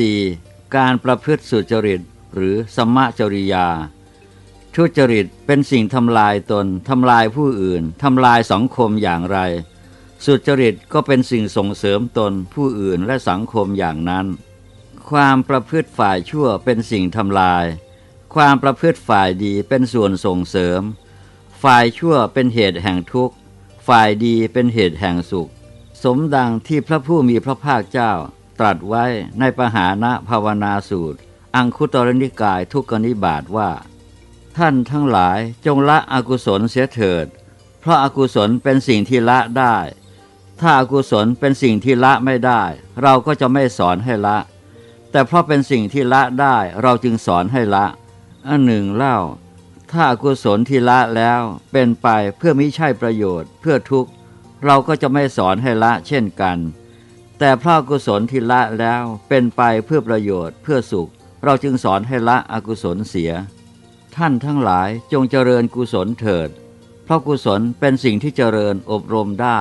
4. การประพฤติสุจริตหรือสมะจริยา ทุจริตเป็นสิ่งทำลายตนทำลายผู้อื่นทำลายสังคมอย่างไร สุจริตก็เป็นสิ่งส่งเสริมตนผู้อื่นและสังคมอย่างนั้น ความประพฤติฝ่ายชั่วเป็นสิ่งทำลาย ความประพฤติฝ่ายดีเป็นส่วนส่งเสริม ฝ่ายชั่วเป็นเหตุแห่งทุกข์ ฝ่ายดีเป็นเหตุแห่งสุข สมดังที่พระผู้มีพระภาคเจ้า ตรัสไว้ในปหานะภาวนาสูตร อังคุตรนิกายทุกกนิบาตว่า ท่านทั้งหลายจงละอกุศลเสียเถิด เพราะอากุศลเป็นสิ่งที่ละได้ ถ้าอากุศลเป็นสิ่งที่ละไม่ได้ เราก็จะไม่สอนให้ละ แต่เพราะเป็นสิ่งที่ละได้เราจึงสอนให้ละอันหนึ่งเล่า ถ้าอากุศลที่ละแล้วเป็นไปเพื่อมิใช่ประโยชน์เพื่อทุกข์ เราก็จะไม่สอนให้ละเช่นกัน แต่พระกุศลที่ละแล้วเป็นไปเพื่อประโยชน์เพื่อสุข เราจึงสอนให้ละอกุศลเสีย ท่านทั้งหลายจงเจริญกุศลเถิด เพราะกุศลเป็นสิ่งที่เจริญอบรมได้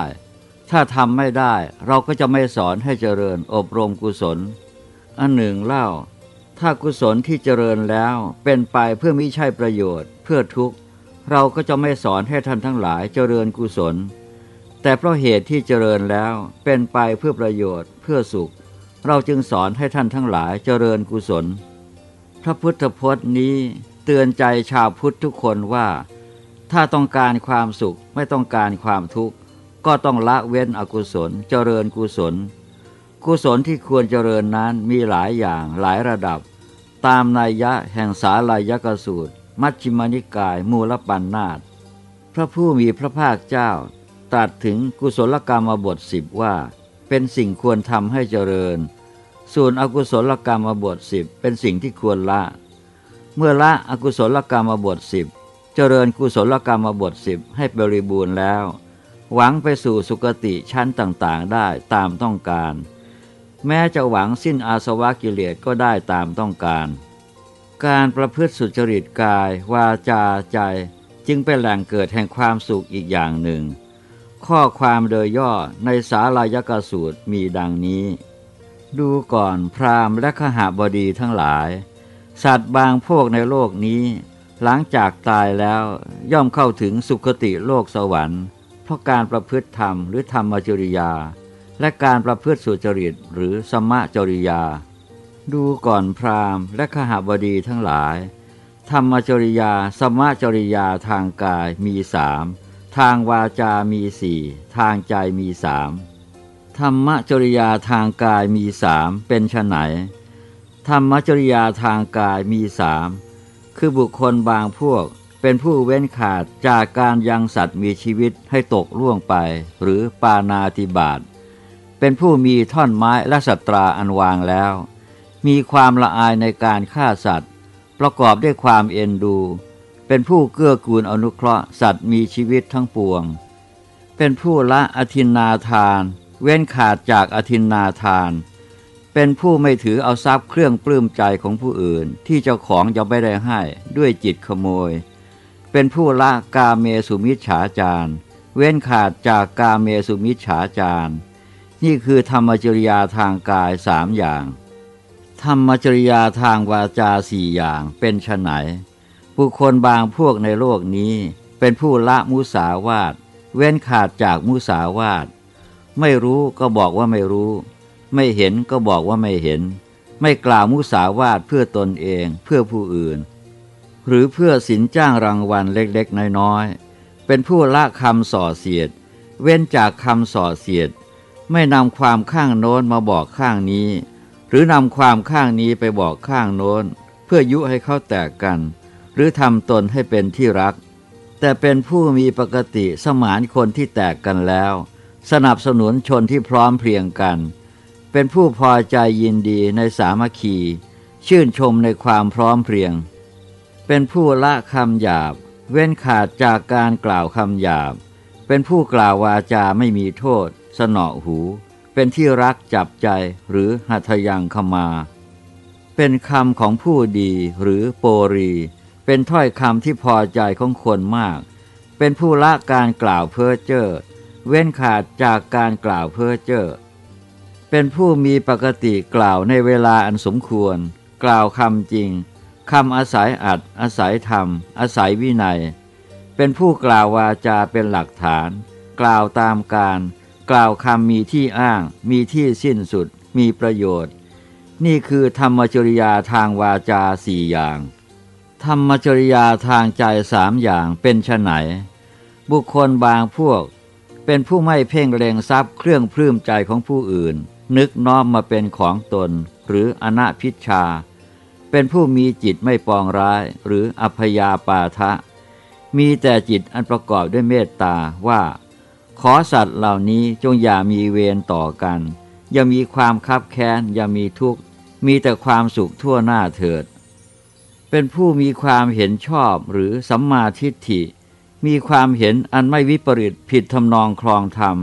ถ้าทำไม่ได้เราก็จะไม่สอนให้เจริญอบรมกุศล อันหนึ่งเล่า ถ้ากุศลที่เจริญแล้วเป็นไปเพื่อมิใช่ประโยชน์ เพื่อทุกข์ เราก็จะไม่สอนให้ท่านทั้งหลายเจริญกุศล แต่เพราะเหตุที่เจริญแล้วเป็นไปเพื่อประโยชน์เพื่อสุข เราจึงสอนให้ท่านทั้งหลายเจริญกุศล พระพุทธพจน์นี้เตือนใจชาวพุทธทุกคนว่า ถ้าต้องการความสุขไม่ต้องการความทุกข์ ก็ต้องละเว้นอกุศล เจริญกุศล กุศลที่ควรเจริญนั้นมีหลายอย่างหลายระดับ ตามนัยยะแห่งสาลายกสูตร มัชฌิมานิกายมูลปันนาตพระผู้มีพระภาคเจ้า ตรัสถึงกุศลกรรมบทสิบว่าเป็นสิ่งควรทำให้เจริญ ส่วนอกุศลกรรมบทสิบเป็นสิ่งที่ควรละ เมื่อละอกุศลกรรมบทสิบเจริญกุศลกรรมบทสิบให้บริบูรณ์แล้ว หวังไปสู่สุคติชั้นต่างๆได้ตามต้องการ แม้จะหวังสิ้นอาสวะกิเลสก็ได้ตามต้องการ การประพฤติสุจริตกาย วาจาใจ จึงเป็นแหล่งเกิดแห่งความสุขอีกอย่างหนึ่ง ข้อความโดยย่อในสาลายกสูตรมีดังนี้ ดูก่อนพราหมณ์และขหบดีทั้งหลาย สัตว์บางพวกในโลกนี้ หลังจากตายแล้วย่อมเข้าถึงสุคติโลกสวรรค์ เพราะการประพฤติธรรมหรือธรรมจริยา และการประพฤติสุจริตหรือสมะจริยา ดูก่อนพราหมณ์และขหบดีทั้งหลาย ธรรมจริยา สมะจริยาทางกายมีสาม ทางวาจามีสี่ทางใจมีสามธรรมจริยาทางกายมีสามเป็นไฉนธรรมจริยาทางกายมีสามคือบุคคลบางพวกเป็นผู้เว้นขาดจากการยังสัตว์มีชีวิตให้ตกล่วงไป หรือปานาติบาตเป็นผู้มีท่อนไม้และสัตราอันวางแล้ว มีความละอายในการฆ่าสัตว์ ประกอบด้วยความเอ็นดู เป็นผู้เกื้อกูลอนุเคราะห์สัตว์มีชีวิตทั้งปวง เป็นผู้ละอธินนาทาน เว้นขาดจากอธินนาทาน เป็นผู้ไม่ถือเอาทรัพย์เครื่องปลื้มใจของผู้อื่น ที่เจ้าของยังไม่ได้ให้ด้วยจิตขโมย เป็นผู้ละกาเมสุมิจฉาจารเว้นขาดจากกาเมสุมิจฉาจารนี่คือธรรมจริยาทางกายสามอย่าง ธรรมจริยาทางวาจาสี่อย่างเป็นไฉน บุคคลบางพวกในโลกนี้เป็นผู้ละมุสาวาทเว้นขาดจากมุสาวาทไม่รู้ก็บอกว่าไม่รู้ ไม่เห็นก็บอกว่าไม่เห็น ไม่กล่าวมุสาวาทเพื่อตนเองเพื่อผู้อื่น หรือเพื่อสินจ้างรางวัลเล็กๆ น้อยๆ เป็นผู้ละคำส่อเสียด เว้นจากคำส่อเสียด ไม่นำความข้างโน้นมาบอกข้างนี้ หรือนำความข้างนี้ไปบอกข้างโน้น เพื่อยุให้เขาแตกกัน หรือทำตนให้เป็นที่รัก แต่เป็นผู้มีปกติสมานคนที่แตกกันแล้ว สนับสนุนชนที่พร้อมเพรียงกัน เป็นผู้พอใจยินดีในสามัคคี ชื่นชมในความพร้อมเพรียง เป็นผู้ละคำหยาบ เว้นขาดจากการกล่าวคำหยาบ เป็นผู้กล่าววาจาไม่มีโทษ สนอหู เป็นที่รักจับใจหรือหัตยังขมา เป็นคำของผู้ดีหรือโปรี เป็นถ้อยคำที่พอใจของคนมาก เป็นผู้ละการกล่าวเพ้อเจ้อเว้นขาดจากการกล่าวเพ้อเจ้อเป็นผู้มีปกติกล่าวในเวลาอันสมควร กล่าวคำจริงคำอาศัยอัด อาศัยธรรม อาศัยวินัย เป็นผู้กล่าววาจาเป็นหลักฐาน กล่าวตามการ กล่าวคำมีที่อ้าง มีที่สิ้นสุด มีประโยชน์ นี่คือธรรมจริยาทางวาจาสี่อย่าง ธรรมจริยาทางใจสามอย่างเป็นไฉนบุคคลบางพวก เป็นผู้ไม่เพ่งเล็งทรัพย์เครื่องพลื้มใจของผู้อื่น นึกน้อมมาเป็นของตน หรืออนาพิชชา เป็นผู้มีจิตไม่ปองร้ายหรืออัพยาปาทะ มีแต่จิตอันประกอบด้วยเมตตาว่า ขอสัตว์เหล่านี้จงอย่ามีเวรต่อกัน อย่ามีความคับแค้นอย่ามีทุกข์ มีแต่ความสุขทั่วหน้าเถิด เป็นผู้มีความเห็นชอบหรือสัมมาทิฏฐิ มีความเห็นอันไม่วิปริตผิดทำนองครองธรรม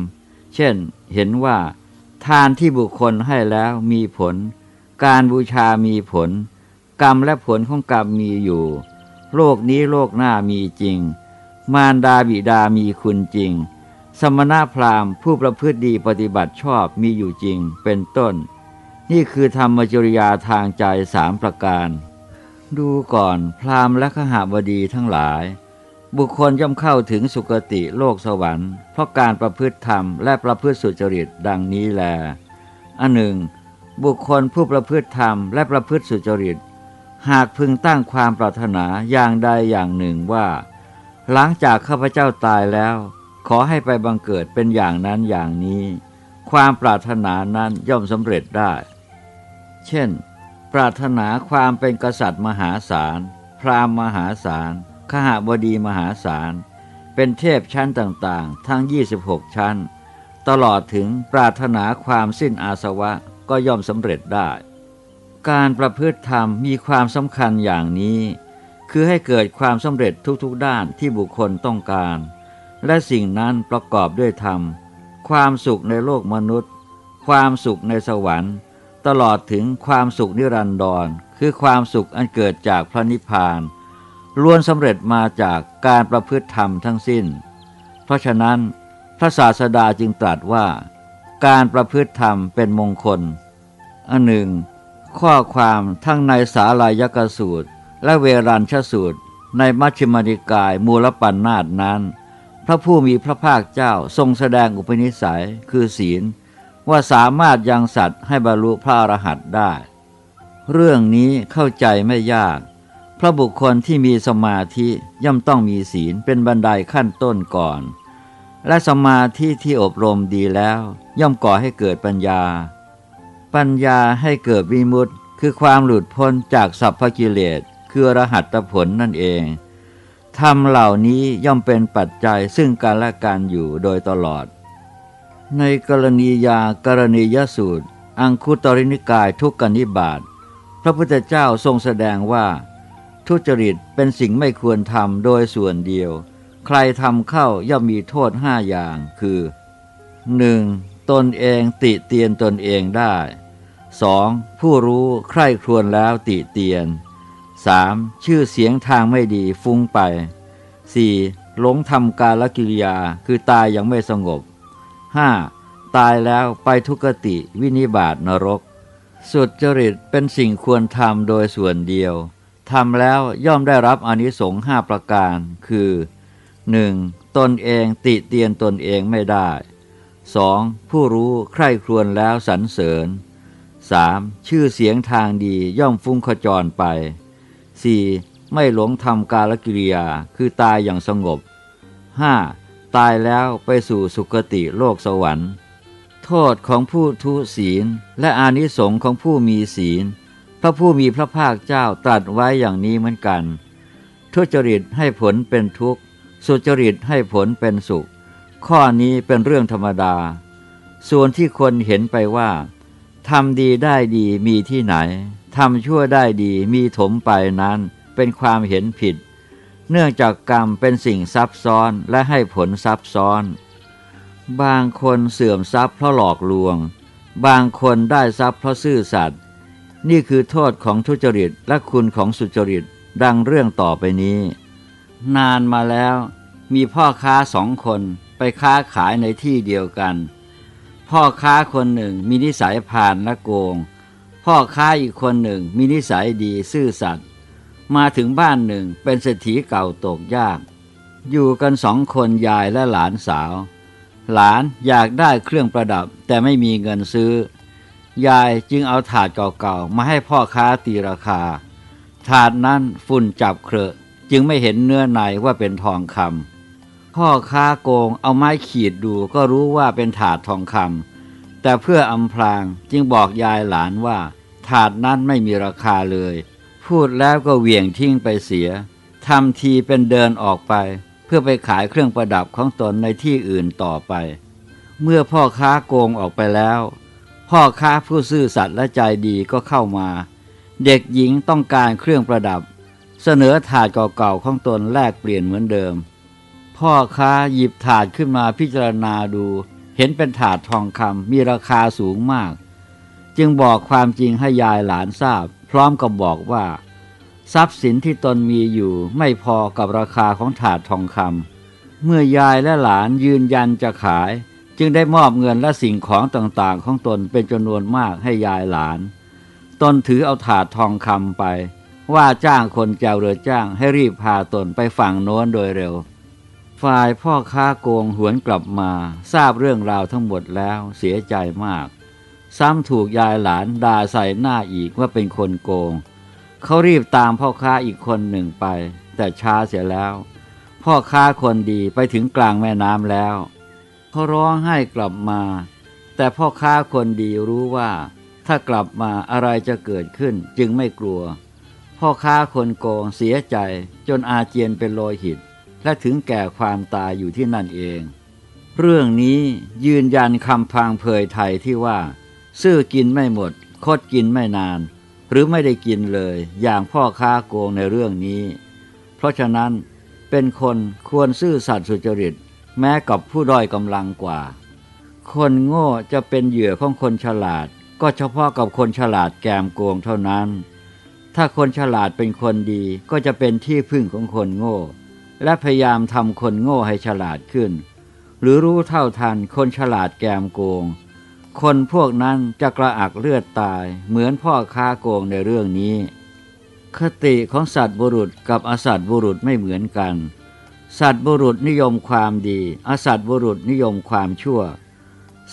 เช่น เห็นว่า ทานที่บุคคลให้แล้วมีผล การบูชามีผล กรรมและผลของกรรมมีอยู่ โลกนี้โลกหน้ามีจริง มารดาบิดามีคุณจริง สมณพราหมณ์ผู้ประพฤติดีปฏิบัติชอบมีอยู่จริง เป็นต้น นี่คือธรรมจริยาทางใจสามประการ ดูก่อนพราหมณ์และขหบดีทั้งหลาย บุคคลย่อมเข้าถึงสุคติโลกสวรรค์ เพราะการประพฤติธรรมและประพฤติสุจริตดังนี้แล อันหนึ่ง บุคคลผู้ประพฤติธรรมและประพฤติสุจริต หากพึงตั้งความปรารถนาอย่างใดอย่างหนึ่งว่า หลังจากข้าพเจ้าตายแล้ว ขอให้ไปบังเกิดเป็นอย่างนั้นอย่างนี้ ความปรารถนานั้นย่อมสำเร็จได้ เช่น ปรารถนาความเป็นกษัตริย์มหาศาล พราหมณ์มหาศาล ขหบดีมหาศาล เป็นเทพชั้นต่างๆ ทั้ง 26 ชั้น ตลอดถึงปรารถนาความสิ้นอาสวะก็ย่อมสำเร็จได้ การประพฤติธรรมมีความสำคัญอย่างนี้ คือให้เกิดความสำเร็จทุกๆด้านที่บุคคลต้องการ และสิ่งนั้นประกอบด้วยธรรม ความสุขในโลกมนุษย์ ความสุขในสวรรค์ ตลอดถึงความสุขนิรันดร คือความสุขอันเกิดจากพระนิพพาน ล้วนสำเร็จมาจากการประพฤติธรรมทั้งสิ้น เพราะฉะนั้นพระศาสดาจึงตรัสว่า การประพฤติธรรมเป็นมงคล อันหนึ่ง ข้อความทั้งในสาลายกสูตร และเวรัญชสูตร ในมัชฌิมานิกายมูลปัญนาตนั้น พระผู้มีพระภาคเจ้าทรงแสดงอุปนิสัยคือศีล ว่าสามารถยังสัตว์ให้บรรลุพระอรหันต์ได้ เรื่องนี้เข้าใจไม่ยาก พระบุคคลที่มีสมาธิย่อมต้องมีศีลเป็นบันไดขั้นต้นก่อน และสมาธิที่อบรมดีแล้ว ย่อมก่อให้เกิดปัญญา ปัญญาให้เกิดวิมุตติ คือความหลุดพ้นจากสัพพกิเลสคือรหัตผลนั่นเองธรรมเหล่านี้ย่อมเป็นปัจจัยซึ่งกันและกันอยู่โดยตลอด ในกรณียากรณียสูตร อังคุตรินิกายทุกกนิบาตพระพุทธเจ้าทรงแสดงว่า ทุจริตเป็นสิ่งไม่ควรทำโดยส่วนเดียว ใครทำเข้าย่อมมีโทษห้าอย่างคือ 1. ตนเองติเตียนตนเองได้ 2. ผู้รู้ใคร่ครวญแล้วติเตียน 3. ชื่อเสียงทางไม่ดีฟุ้งไป 4. หลงทำกาลกิริยาคือตายยังไม่สงบ 5. ตายแล้วไปทุกติวินิบาตนรก สุดจริตเป็นสิ่งควรทำโดยส่วนเดียวทำแล้วย่อมได้รับอนิสงฆ์ห้าประการ คือ 1. ตนเองติเตียนตนเองไม่ได้ 2. ผู้รู้ใคร่ครวญแล้วสรรเสริญ 3. ชื่อเสียงทางดีย่อมฟุ้งขจรไป 4. ไม่หลงทำกาลกิริยาคือตายอย่างสงบ 5. ตายแล้วไปสู่สุคติโลกสวรรค์ โทษของผู้ทุศีล และอานิสงส์ของผู้มีศีล พระผู้มีพระภาคเจ้าตรัสไว้อย่างนี้เหมือนกัน ทุจริตให้ผลเป็นทุกข์ สุจริตให้ผลเป็นสุข ข้อนี้เป็นเรื่องธรรมดา ส่วนที่คนเห็นไปว่าทำดีได้ดีมีที่ไหนทำชั่วได้ดีมีถมไปนั้นเป็นความเห็นผิด เนื่องจากกรรมเป็นสิ่งซับซ้อนและให้ผลซับซ้อน บางคนเสื่อมทรัพย์เพราะหลอกลวง บางคนได้ทรัพย์เพราะซื่อสัตย์นี่คือโทษของทุจริตและคุณของสุจริตดังเรื่องต่อไปนี้ นานมาแล้ว มีพ่อค้าสองคนไปค้าขายในที่เดียวกัน พ่อค้าคนหนึ่งมีนิสัยผ่านและโกง พ่อค้าอีกคนหนึ่งมีนิสัยดีซื่อสัตย์ มาถึงบ้านหนึ่งเป็นเศรษฐีเก่าตกยาก อยู่กันสองคนยายและหลานสาว หลานอยากได้เครื่องประดับแต่ไม่มีเงินซื้อ ยายจึงเอาถาดเก่าๆ มาให้พ่อค้าตีราคา ถาดนั้นฝุ่นจับเครอะจึงไม่เห็นเนื้อในว่าเป็นทองคำพ่อค้าโกงเอาไม้ขีดดูก็รู้ว่าเป็นถาดทองคำแต่เพื่ออำพรางจึงบอกยายหลานว่า ถาดนั้นไม่มีราคาเลย พูดแล้วก็เหวี่ยงทิ้งไปเสียทำทีเป็นเดินออกไป เพื่อไปขายเครื่องประดับของตนในที่อื่นต่อไป เมื่อพ่อค้าโกงออกไปแล้ว พ่อค้าผู้ซื่อสัตย์และใจดีก็เข้ามา เด็กหญิงต้องการเครื่องประดับ เสนอถาดเก่าๆของตนแลกเปลี่ยนเหมือนเดิม พ่อค้าหยิบถาดขึ้นมาพิจารณาดู เห็นเป็นถาดทองคำมีราคาสูงมาก จึงบอกความจริงให้ยายหลานทราบ พร้อมกับบอกว่า ทรัพย์สินที่ตนมีอยู่ไม่พอกับราคาของถาดทองคำเมื่อยายและหลานยืนยันจะขาย จึงได้มอบเงินและสิ่งของต่างๆ ของตนเป็นจำนวนมากให้ยายหลาน ตนถือเอาถาดทองคำไป ว่าจ้างคนเจ้าเรือจ้างให้รีบพาตนไปฝั่งโน้นโดยเร็วฝ่ายพ่อค้าโกงหวนกลับมา ทราบเรื่องราวทั้งหมดแล้วเสียใจมาก ซ้ำถูกยายหลานด่าใส่หน้าอีกว่าเป็นคนโกง เขารีบตามพ่อค้าอีกคนหนึ่งไป แต่ช้าเสียแล้ว พ่อค้าคนดีไปถึงกลางแม่น้ำแล้วเขาร้องให้กลับมา แต่พ่อค้าคนดีรู้ว่า ถ้ากลับมาอะไรจะเกิดขึ้นจึงไม่กลัว พ่อค้าคนโกงเสียใจจนอาเจียนเป็นโลหิต และถึงแก่ความตายอยู่ที่นั่นเอง เรื่องนี้ยืนยันคำพังเพยไทยที่ว่า ซื่อกินไม่หมด คดกินไม่นาน หรือไม่ได้กินเลย อย่างพ่อค้าโกงในเรื่องนี้ เพราะฉะนั้นเป็นคนควรซื่อสัตย์สุจริต แม้กับผู้ด้อยกำลังกว่า คนโง่จะเป็นเหยื่อของคนฉลาด ก็เฉพาะกับคนฉลาดแกมโกงเท่านั้น ถ้าคนฉลาดเป็นคนดีก็จะเป็นที่พึ่งของคนโง่ และพยายามทำคนโง่ให้ฉลาดขึ้น หรือรู้เท่าทันคนฉลาดแกมโกง คนพวกนั้นจะกระอักเลือดตายเหมือนพ่อค้าโกงในเรื่องนี้ คติของสัตว์บุรุษกับอสัตว์บุรุษไม่เหมือนกัน สัตว์บุรุษนิยมความดี อสัตว์บุรุษนิยมความชั่ว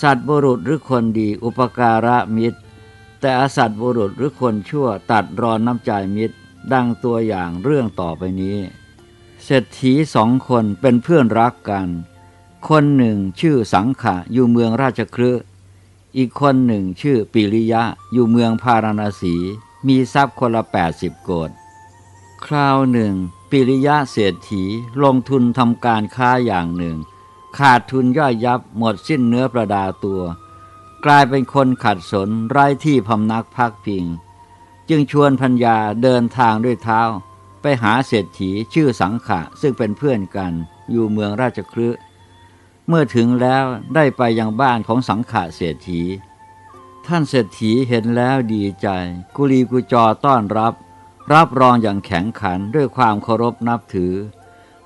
สัตว์บุรุษหรือคนดีอุปการะมิตร แต่อสัตว์บุรุษหรือคนชั่วตัดรอนน้ำใจมิตร ดังตัวอย่างเรื่องต่อไปนี้เศรษฐีสองคนเป็นเพื่อนรักกัน คนหนึ่งชื่อสังขะอยู่เมืองราชคฤห์ อีกคนหนึ่งชื่อปิริยะอยู่เมืองพาราณสี มีทรัพย์คนละแปดสิบโกดคราวหนึ่ง ปิริยะเศรษฐีลงทุนทำการค้าอย่างหนึ่ง ขาดทุนย่อยยับหมดสิ้นเนื้อประดาตัว กลายเป็นคนขัดสนไร้ที่พำนักพักพิง จึงชวนพัญญาเดินทางด้วยเท้า ไปหาเศรษฐีชื่อสังขะซึ่งเป็นเพื่อนกันอยู่เมืองราชคฤห์ เมื่อถึงแล้วได้ไปยังบ้านของสังขะเศรษฐี ท่านเศรษฐีเห็นแล้วดีใจ กุลีกุจอต้อนรับ รับรองอย่างแข็งขันด้วยความเคารพนับถือ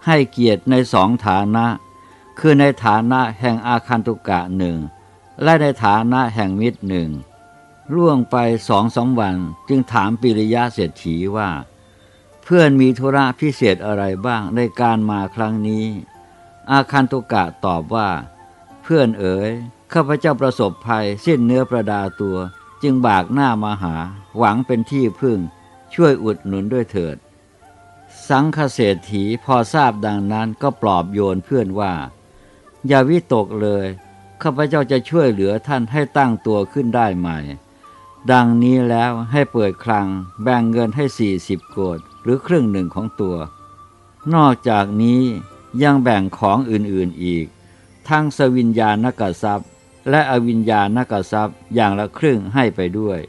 ให้เกียรติในสองฐานะ คือในฐานะแห่งอาคันตุกะหนึ่ง และในฐานะแห่งมิตรหนึ่งล่วงไปสองสามวันจึงถามปิริยะเศรษฐีว่า เพื่อนมีธุระพิเศษอะไรบ้างในการมาครั้งนี้ อาคันตุกะตอบว่า เพื่อนเอ๋ยข้าพเจ้าประสบภัยสิ้นเนื้อประดาตัว จึงบากหน้ามาหา หวังเป็นที่พึ่ง ช่วยอุดหนุนด้วยเถิด สังฆเศรษฐีพอทราบดังนั้นก็ปลอบโยนเพื่อนว่า อย่าวิตกเลยข้าพเจ้าจะช่วยเหลือท่านให้ตั้งตัวขึ้นได้ใหม่ ดังนี้แล้วให้เปิดคลัง แบ่งเงินให้สี่สิบโกดหรือครึ่งหนึ่งของตัว นอกจากนี้ ยังแบ่งของอื่นๆอีก ทั้งสวิญญาณกทรัพย์ และอวิญญาณกทรัพย์อย่างละครึ่งให้ไปด้วย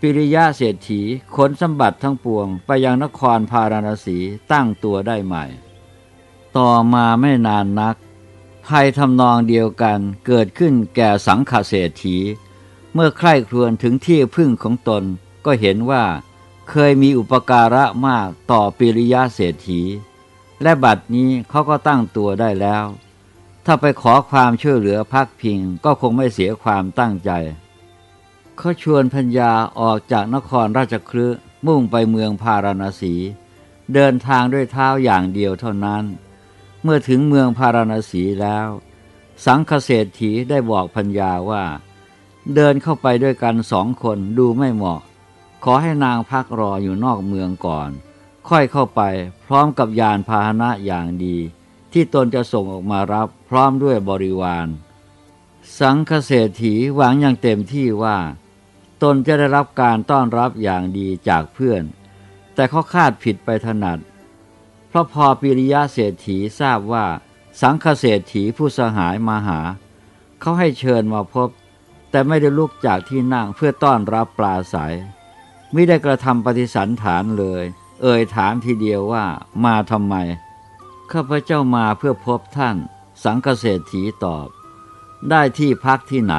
ปิริยะเศรษฐีขนสมบัติทั้งปวงไปยังนครพาราณสีตั้งตัวได้ใหม่ ต่อมาไม่นานนัก ภัยทำนองเดียวกันเกิดขึ้นแก่สังขเศรษฐี เมื่อใคร่ครวญถึงที่พึ่งของตนก็เห็นว่าเคยมีอุปการะมากต่อปิริยะเศรษฐี และบัดนี้เขาก็ตั้งตัวได้แล้ว ถ้าไปขอความช่วยเหลือพักพิงก็คงไม่เสียความตั้งใจ เขาชวนพัญญาออกจากนครราชครืมุ่งไปเมืองพาราณสี เดินทางด้วยเท้าอย่างเดียวเท่านั้น เมื่อถึงเมืองพาราณสีแล้ว สังคเศรษฐีได้บอกพัญญาว่า เดินเข้าไปด้วยกันสองคนดูไม่เหมาะ ขอให้นางพักรออยู่นอกเมืองก่อน ค่อยเข้าไปพร้อมกับยานพาหนะอย่างดี ที่ตนจะส่งออกมารับพร้อมด้วยบริวาร สังคเศรษฐีหวังอย่างเต็มที่ว่า ตนจะได้รับการต้อนรับอย่างดีจากเพื่อน แต่เขาคาดผิดไปถนัด เพราะพอปิริยะเศรษฐีทราบว่า สังคเศรษฐีผู้สหายมาหา เขาให้เชิญมาพบ แต่ไม่ได้ลุกจากที่นั่งเพื่อต้อนรับปลาใสไม่ได้กระทำปฏิสันฐานเลย เอ่ยถามทีเดียวว่ามาทำไม ข้าพเจ้ามาเพื่อพบท่าน สังกเศรษฐีตอบ ได้ที่พักที่ไหน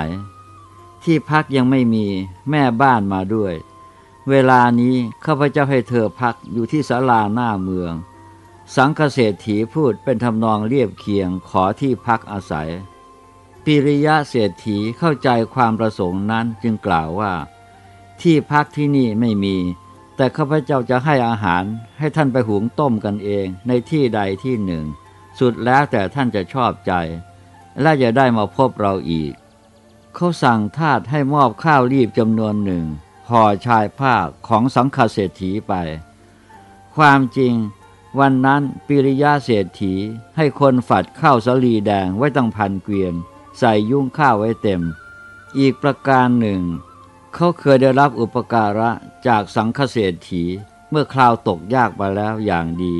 ที่พักยังไม่มีแม่บ้านมาด้วย เวลานี้ข้าพเจ้าให้เธอพักอยู่ที่ศาลาหน้าเมือง สังกเศรษฐีพูดเป็นทำนองเรียบเคียงขอที่พักอาศัย ปิริยะเศรษฐีเข้าใจความประสงค์นั้นจึงกล่าวว่า ที่พักที่นี่ไม่มี แต่ข้าพเจ้าจะให้อาหารให้ท่านไปหุงต้มกันเองในที่ใดที่หนึ่ง สุดแล้วแต่ท่านจะชอบใจ และจะได้มาพบเราอีก เขาสั่งทาสให้มอบข้าวรีบจำนวนหนึ่งห่อชายผ้าของสังฆเศรษฐีไป ความจริง วันนั้นปิริยาเศรษฐีให้คนฝัดข้าวสาลีแดงไว้ตั้งพันเกวียน ใส่ยุ่งข้าวไว้เต็ม อีกประการหนึ่ง เขาเคยได้รับอุปการะจากสังฆเศรษฐีเมื่อคราวตกยากไปแล้วอย่างดี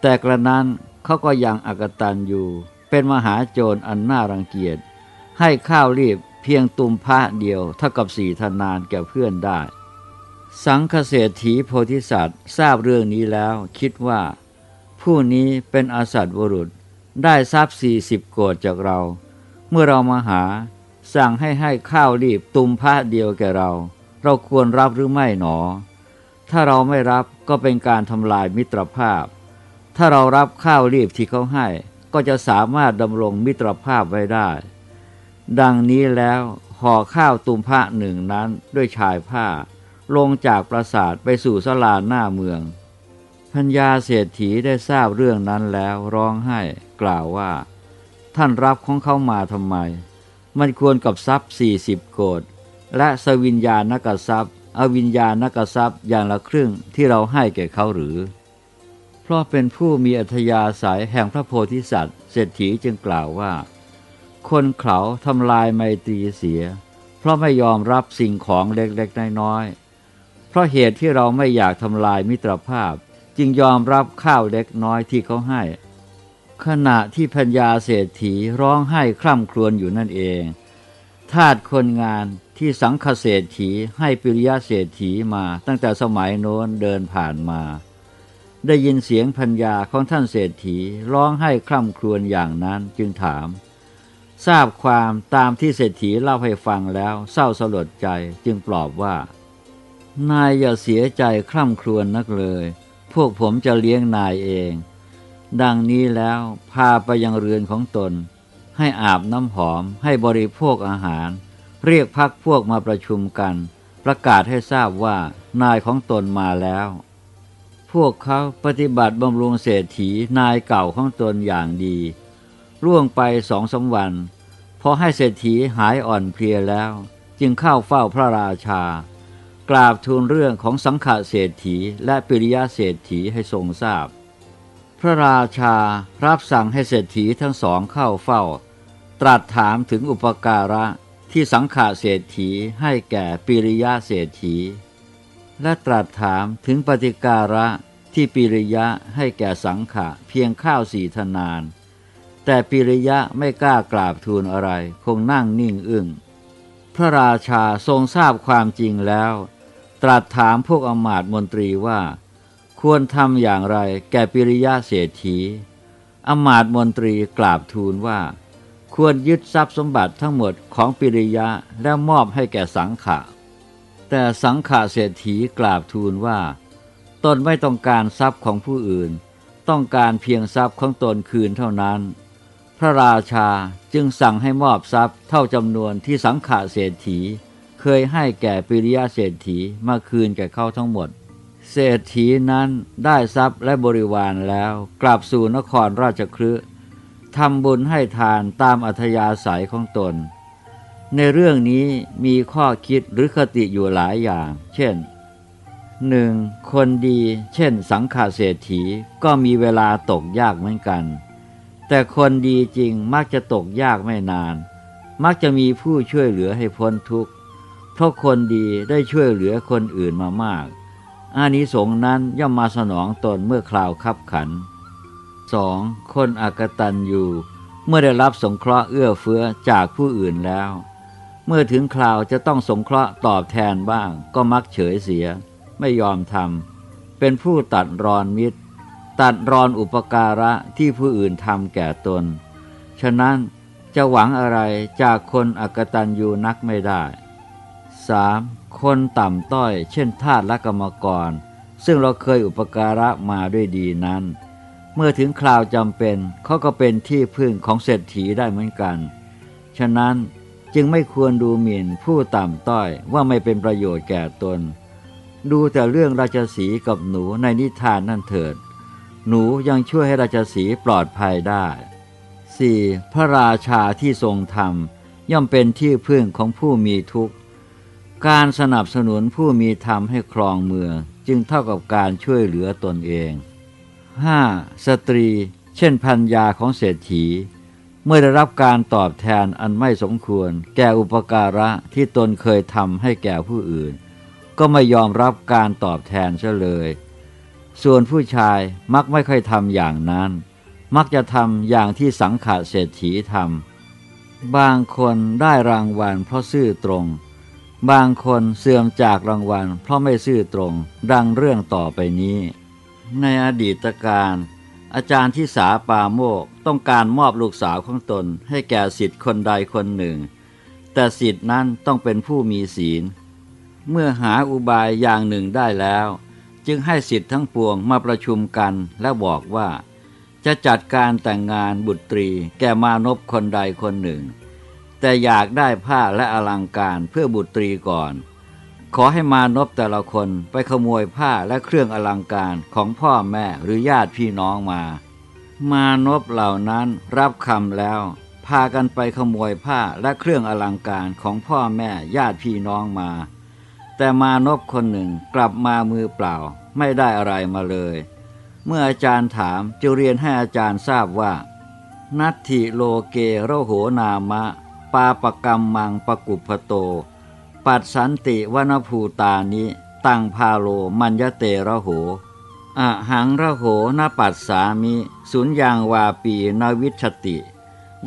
แต่กระนั้นเขาก็ยังอกตันอยู่ เป็นมหาโจรอันน่ารังเกียจ ให้ข้าวรีบเพียงตุมพระเดียวเท่ากับสี่ธนานแก่เพื่อนได้ สังฆเศรษฐีโพธิสัตว์ทราบเรื่องนี้แล้วคิดว่า ผู้นี้เป็นอาสัตวรุษได้ทรัพย์สี่สิบโกดจากเรา เมื่อเรามาหา สั่งให้ให้ข้าวรีบตุมพระเดียวแก่เรา เราควรรับหรือไม่หนอ ถ้าเราไม่รับก็เป็นการทำลายมิตรภาพ ถ้าเรารับข้าวรีบที่เขาให้ ก็จะสามารถดำรงมิตรภาพไว้ได้ ดังนี้แล้วห่อข้าวตุมพระหนึ่งนั้นด้วยชายผ้า ลงจากปราสาทไปสู่สลาหน้าเมืองพัญญาเศรษฐีได้ทราบเรื่องนั้นแล้วร้องไห้กล่าวว่า ท่านรับของเขามาทำไม มันควรกับทรัพย์สี่สิบโกดและสวิญญาณกทรัพย์ อวิญญาณกทรัพย์อย่างละครึ่งที่เราให้แก่เขาหรือ เพราะเป็นผู้มีอัธยาศัยแห่งพระโพธิสัตว์เศรษฐีจึงกล่าวว่า คนเขาทำลายไมตรีเสีย เพราะไม่ยอมรับสิ่งของเล็กๆน้อยๆเพราะเหตุที่เราไม่อยากทำลายมิตรภาพ จึงยอมรับข้าวเล็กน้อยที่เขาให้ ขณะที่พัญญาเศรษฐีร้องไห้คร่ำครวญอยู่นั่นเอง ทาสคนงานที่สังฆเศรษฐีให้ปิริยะเศรษฐีมาตั้งแต่สมัยโน้นเดินผ่านมา ได้ยินเสียงพัญญาของท่านเศรษฐีร้องไห้คร่ำครวญอย่างนั้นจึงถาม ทราบความตามที่เศรษฐีเล่าให้ฟังแล้วเศร้าสลดใจจึงปลอบว่า นายอย่าเสียใจคร่ำครวญนักเลย พวกผมจะเลี้ยงนายเอง ดังนี้แล้วพาไปยังเรือนของตน ให้อาบน้ำหอม ให้บริโภคอาหาร เรียกพักพวกมาประชุมกัน ประกาศให้ทราบว่านายของตนมาแล้ว พวกเขาปฏิบัติบำรุงเศรษฐีนายเก่าของตนอย่างดีร่วงไปสองสาวัน พอให้เศรษฐีหายอ่อนเพลียแล้ว จึงเข้าเฝ้าพระราชา กราบทูลเรื่องของสังฆเศรษฐีและปิริยะเศรษฐีให้ทรงทราบ ระราชารับสั่งให้เศรษฐีทั้งสองเข้าเฝ้า ตรัสถามถึงอุปการะที่สังฆเศรษฐีให้แก่ปิริยะเศรษฐี และตรัสถามถึงปฏิการะที่ปิริยะให้แก่สังขะเพียงข้าวสี่ธนาน แต่ปิริยะไม่กล้ากราบทูลอะไร คงนั่งนิ่งอึง้งพระราชาทรงทราบความจริงแล้ว ตรัสถามพวกอมาตย์มนตรีว่า ควรทำอย่างไรแก่ปิริยะเศรษฐีอมาตมนตรีกราบทูลว่า ควรยึดทรัพย์สมบัติทั้งหมดของปิริยะแล้วมอบให้แก่สังขะ แต่สังขะเศรษฐีกราบทูลว่า ตนไม่ต้องการทรัพย์ของผู้อื่น ต้องการเพียงทรัพย์ของตนคืนเท่านั้น พระราชาจึงสั่งให้มอบทรัพย์เท่าจำนวนที่สังขาเศรษฐี เคยให้แก่ปิริยาเศรษฐีมาคืนแก่เขาทั้งหมด เศรษฐีนั้นได้ทรัพย์และบริวารแล้ว กลับสู่นครราชครืทำบุญให้ทานตามอัธยาศัยของตน ในเรื่องนี้มีข้อคิดหรือคติอยู่หลายอย่าง เช่นหนึ่งคนดี เช่น สังขาเศรษฐีก็มีเวลาตกยากเหมือนกัน แต่คนดีจริงมักจะตกยากไม่นาน มักจะมีผู้ช่วยเหลือให้พ้นทุกข์เพราะคนดีได้ช่วยเหลือคนอื่นมามาก อานิสงส์นั้นย่อมมาสนองตนเมื่อคราวคับขัน 2. คนอกตันอยู่ เมื่อได้รับสงเคราะห์เอื้อเฟื้อจากผู้อื่นแล้ว เมื่อถึงคราวจะต้องสงเคราะห์ตอบแทนบ้าง ก็มักเฉยเสีย ไม่ยอมทำเป็นผู้ตัดรอนมิตร ตัดรอนอุปการะที่ผู้อื่นทำแก่ตน ฉะนั้นจะหวังอะไรจากคนอกตันยูนักไม่ได้ 3. คนต่ำต้อย เช่นทาสและกรรมกร ซึ่งเราเคยอุปการะมาด้วยดีนั้น เมื่อถึงคราวจำเป็นเขาก็เป็นที่พึ่งของเศรษฐีได้เหมือนกัน ฉะนั้นจึงไม่ควรดูหมิ่นผู้ต่ำต้อยว่าไม่เป็นประโยชน์แก่ตน ดูแต่เรื่องราชสีกับหนูในนิทานนั่นเถิด หนูยังช่วยให้ราชสีปลอดภัยได้ 4. พระราชาที่ทรงธรรมย่อมเป็นที่พึ่งของผู้มีทุกข์ การสนับสนุนผู้มีธรรมให้ครองเมือง จึงเท่ากับการช่วยเหลือตนเอง 5. สตรี เช่นพัญญาของเศรษฐี เมื่อได้รับการตอบแทนอันไม่สมควร แก่อุปการะที่ตนเคยทำให้แก่ผู้อื่น ก็ไม่ยอมรับการตอบแทนเฉลย ส่วนผู้ชายมักไม่ค่อยทำอย่างนั้น มักจะทำอย่างที่สังขารเศรษฐีทำบางคนได้รางวัลเพราะซื่อตรง บางคนเสื่อมจากรางวัล เพราะไม่ซื่อตรง ดังเรื่องต่อไปนี้ ในอดีตการ อาจารย์ที่สาปาโมกต้องการมอบลูกสาวของตน ให้แก่สิทธิ์คนใดคนหนึ่ง แต่สิทธินั้นต้องเป็นผู้มีศีล เมื่อหาอุบายอย่างหนึ่งได้แล้ว จึงให้สิทธิ์ทั้งปวงมาประชุมกันและบอกว่า จะจัดการแต่งงานบุตรีแก่มานพคนใดคนหนึ่ง แต่อยากได้ผ้าและอลังการเพื่อบุตรีก่อน ขอให้มานพแต่ละคนไปขโมยผ้าและเครื่องอลังการของพ่อแม่หรือญาติพี่น้องมา มานพเหล่านั้นรับคำแล้ว พากันไปขโมยผ้าและเครื่องอลังการของพ่อแม่ญาติพี่น้องมา แต่มานพคนหนึ่งกลับมามือเปล่า ไม่ได้อะไรมาเลย เมื่ออาจารย์ถามจึงเรียนให้อาจารย์ทราบว่า นัตถิโลเกโรโหนามะ ปาปกรรมมังปกุพโต ปัดสันติวนภูตานิตังพาโลมัญญเตระโหอะหังระโหนปัสสามิสุญญางวาปีนวิชติ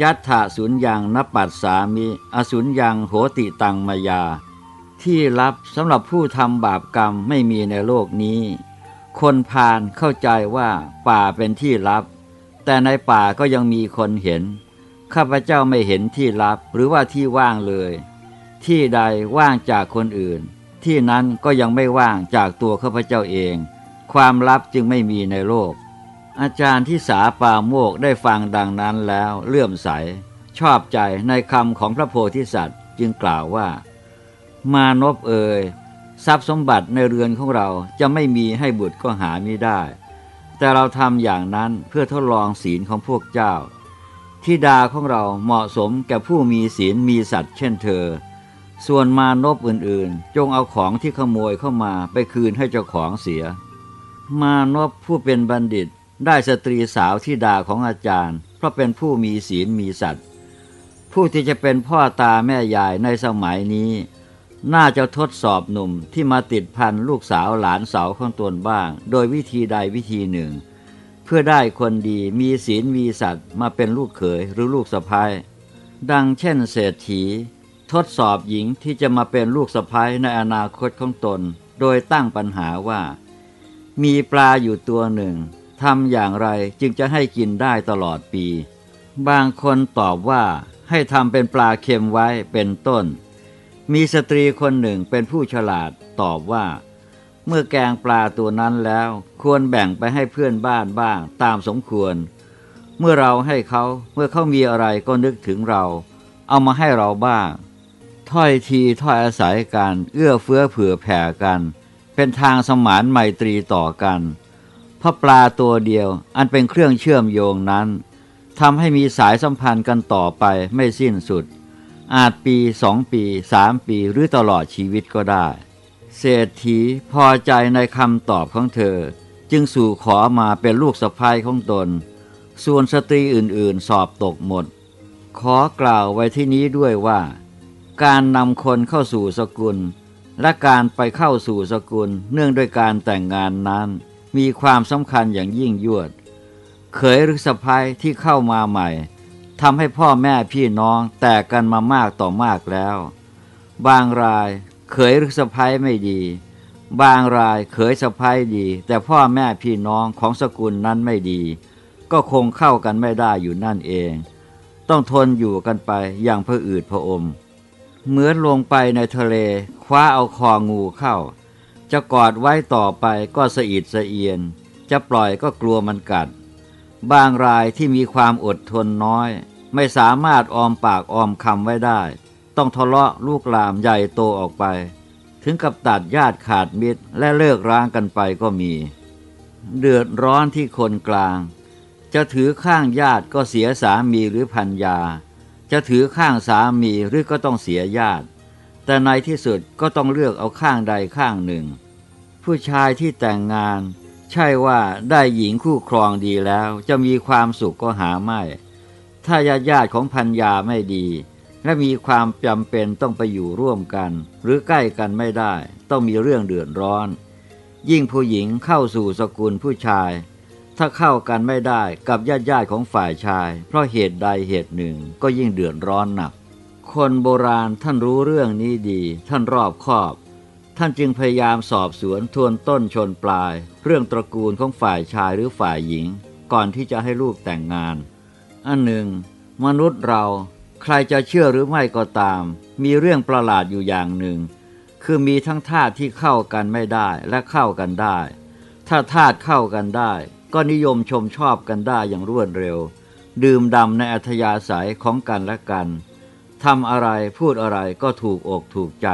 ยัตถะสุญญางนปัสสามิ อสุญญางโหติตังมายา ที่ลับสำหรับผู้ทำบาปกรรมไม่มีในโลกนี้ คนพาลเข้าใจว่าป่าเป็นที่ลับ แต่ในป่าก็ยังมีคนเห็น ข้าพเจ้าไม่เห็นที่ลับหรือว่าที่ว่างเลย ที่ใดว่างจากคนอื่น ที่นั้นก็ยังไม่ว่างจากตัวข้าพเจ้าเอง ความลับจึงไม่มีในโลก อาจารย์ที่สาปาโมกได้ฟังดังนั้นแล้วเลื่อมใส ชอบใจในคำของพระโพธิสัตว์ จึงกล่าวว่า มานพเอ่ยทรัพย์สมบัติในเรือนของเราจะไม่มีให้บุตรก็หาไม่ได้ แต่เราทำอย่างนั้นเพื่อทดลองศีลของพวกเจ้า ที่ดาของเราเหมาะสมแก่ผู้มีศีลมีสัตว์เช่นเธอ ส่วนมานพอื่นๆ จงเอาของที่ขโมยเข้ามาไปคืนให้เจ้าของเสีย มานพผู้เป็นบัณฑิตได้สตรีสาวที่ดาของอาจารย์ เพราะเป็นผู้มีศีลมีสัตว์ ผู้ที่จะเป็นพ่อตาแม่ยายในสมัยนี้ น่าจะทดสอบหนุ่มที่มาติดพันลูกสาวหลานสาวของตนบ้าง โดยวิธีใดวิธีหนึ่ง เพื่อได้คนดีมีศีลมีสัตว์มาเป็นลูกเขยหรือลูกสะพ้ายดังเช่นเศรษฐี ทดสอบหญิงที่จะมาเป็นลูกสะพ้ายในอนาคตของตน โดยตั้งปัญหาว่า มีปลาอยู่ตัวหนึ่งทำอย่างไรจึงจะให้กินได้ตลอดปี บางคนตอบว่าให้ทำเป็นปลาเค็มไว้เป็นต้น มีสตรีคนหนึ่งเป็นผู้ฉลาดตอบว่า เมื่อแกงปลาตัวนั้นแล้ว ควรแบ่งไปให้เพื่อนบ้านบ้างตามสมควร เมื่อเราให้เขาเมื่อเขามีอะไรก็นึกถึงเรา เอามาให้เราบ้าง ถ้อยทีถ้อยอาศัยกันเอื้อเฟื้อเผื่อแผ่กัน เป็นทางสมานไมตรีต่อกันเพราะปลาตัวเดียว อันเป็นเครื่องเชื่อมโยงนั้นทำให้มีสายสัมพันธ์กันต่อไปไม่สิ้นสุด อาจปีสองปีสามปีหรือตลอดชีวิตก็ได้ เศรษฐีพอใจในคำตอบของเธอ จึงสู่ขอมาเป็นลูกสะพ้ายของตน ส่วนสตรีอื่นๆ สอบตกหมด ขอกล่าวไว้ที่นี้ด้วยว่า การนำคนเข้าสู่สกุล และการไปเข้าสู่สกุลเนื่องด้วยการแต่งงานนั้น มีความสำคัญอย่างยิ่งยวด เขยหรือสะพ้ายที่เข้ามาใหม่ทำให้พ่อแม่พี่น้องแตกกันมามากต่อมากแล้ว บางราย เขยหรือสะพ้ายไม่ดี บางรายเขยสะพ้ายดี แต่พ่อแม่พี่น้องของสกุลนั้นไม่ดี ก็คงเข้ากันไม่ได้อยู่นั่นเอง ต้องทนอยู่กันไปอย่างพระอืดพระอม เหมือนลงไปในทะเล คว้าเอาคองูเข้า จะกอดไว้ต่อไปก็สะอิดสะเอียน จะปล่อยก็กลัวมันกัด บางรายที่มีความอดทนน้อย ไม่สามารถออมปากออมคำไว้ได้ ต้องทะเลาะลูกลามใหญ่โตออกไป ถึงกับตัดญาติขาดมิตรและเลิกร้างกันไปก็มี เดือดร้อนที่คนกลาง จะถือข้างญาติก็เสียสามีหรือพันยา จะถือข้างสามีหรือก็ต้องเสียญาติ แต่ในที่สุดก็ต้องเลือกเอาข้างใดข้างหนึ่ง ผู้ชายที่แต่งงาน ใช่ว่าได้หญิงคู่ครองดีแล้ว จะมีความสุขก็หาไม่ ถ้าญาติญาติของพันยาไม่ดี และมีความจำเป็นต้องไปอยู่ร่วมกัน หรือใกล้กันไม่ได้ ต้องมีเรื่องเดือดร้อน ยิ่งผู้หญิงเข้าสู่สกุลผู้ชาย ถ้าเข้ากันไม่ได้กับญาติญาติของฝ่ายชาย เพราะเหตุใดเหตุหนึ่งก็ยิ่งเดือดร้อนหนัก คนโบราณท่านรู้เรื่องนี้ดี ท่านรอบคอบ ท่านจึงพยายามสอบสวนทวนต้นชนปลาย เรื่องตระกูลของฝ่ายชายหรือฝ่ายหญิง ก่อนที่จะให้ลูกแต่งงาน อันหนึ่ง มนุษย์เรา ใครจะเชื่อหรือไม่ก็ตาม มีเรื่องประหลาดอยู่อย่างหนึ่ง คือมีทั้งธาตุที่เข้ากันไม่ได้และเข้ากันได้ ถ้าธาตุเข้ากันได้ ก็นิยมชมชอบกันได้อย่างรวดเร็ว ดื่มดำในอัธยาศัยของกันและกันทำอะไรพูดอะไรก็ถูกอกถูกใจ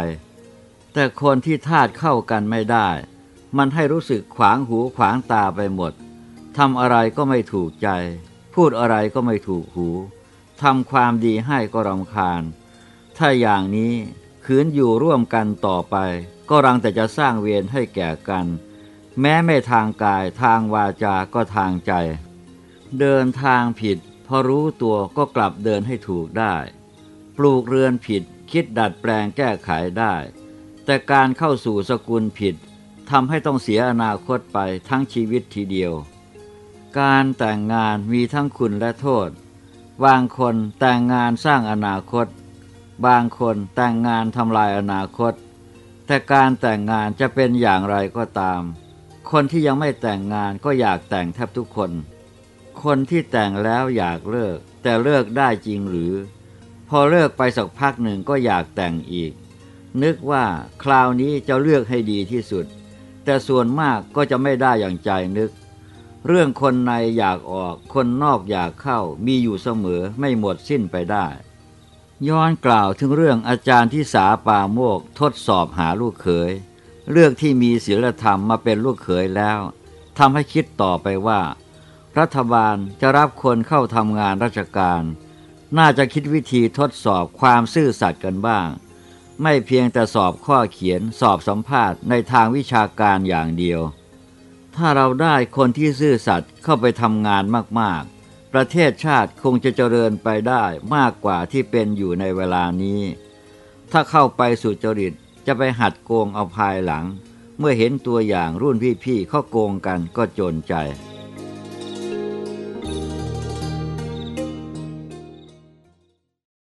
แต่คนที่ธาตุเข้ากันไม่ได้ มันให้รู้สึกขวางหูขวางตาไปหมดทำอะไรก็ไม่ถูกใจ พูดอะไรก็ไม่ถูกหู ทำความดีให้ก็รำคาญ ถ้าอย่างนี้ขืนอยู่ร่วมกันต่อไป ก็รังแต่จะสร้างเวรให้แก่กัน แม้ไม่ทางกายทางวาจาก็ทางใจ เดินทางผิดพอรู้ตัวก็กลับเดินให้ถูกได้ ปลูกเรือนผิดคิดดัดแปลงแก้ไขได้ แต่การเข้าสู่สกุลผิดทำให้ต้องเสียอนาคตไปทั้งชีวิตทีเดียว การแต่งงานมีทั้งคุณและโทษ บางคนแต่งงานสร้างอนาคต บางคนแต่งงานทำลายอนาคต แต่การแต่งงานจะเป็นอย่างไรก็ตาม คนที่ยังไม่แต่งงานก็อยากแต่งแทบทุกคน คนที่แต่งแล้วอยากเลิก แต่เลิกได้จริงหรือ พอเลิกไปสักพักหนึ่งก็อยากแต่งอีก นึกว่าคราวนี้จะเลือกให้ดีที่สุด แต่ส่วนมากก็จะไม่ได้อย่างใจนึก เรื่องคนในอยากออกคนนอกอยากเข้ามีอยู่เสมอไม่หมดสิ้นไปได้ ย้อนกล่าวถึงเรื่องอาจารย์ที่สาปาโมกทดสอบหาลูกเขย เลือกที่มีศีลธรรมมาเป็นลูกเขยแล้วทำให้คิดต่อไปว่า รัฐบาลจะรับคนเข้าทำงานราชการ น่าจะคิดวิธีทดสอบความซื่อสัตย์กันบ้าง ไม่เพียงแต่สอบข้อเขียนสอบสัมภาษณ์ในทางวิชาการอย่างเดียว ถ้าเราได้คนที่ซื่อสัตย์เข้าไปทำงานมากๆ ประเทศชาติคงจะเจริญไปได้มากกว่าที่เป็นอยู่ในเวลานี้ ถ้าเข้าไปสุจริตจะไปหัดโกงเอาภายหลัง เมื่อเห็นตัวอย่างรุ่นพี่ๆเขาโกงกันก็จนใจ